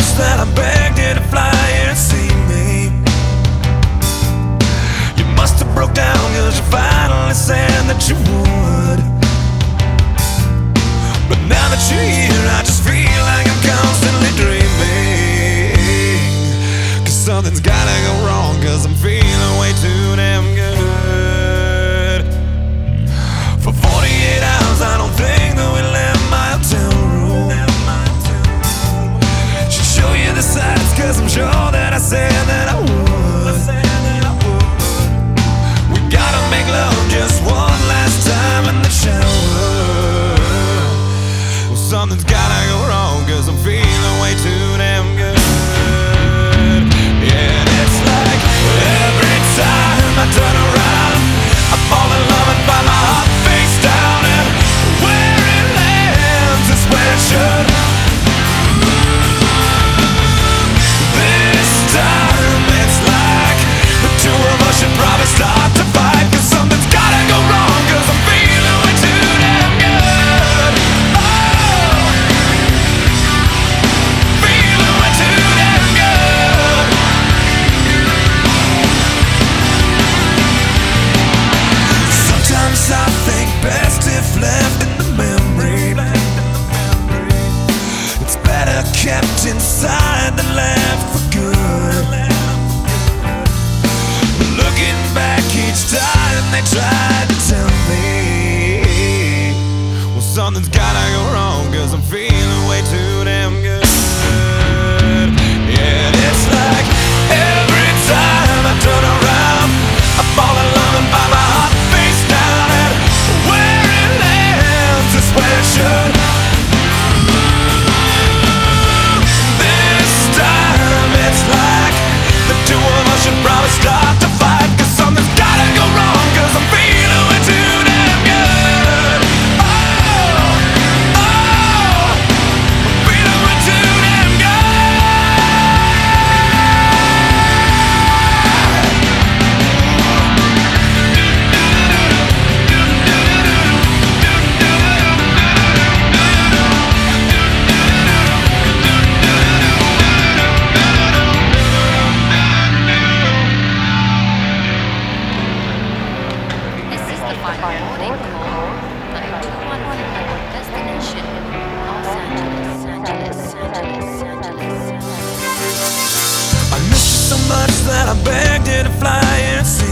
much that I begged you to fly. Something's gotta go wrong, cause I'm feeling way too damn. I miss you so much that I begged you to fly and see.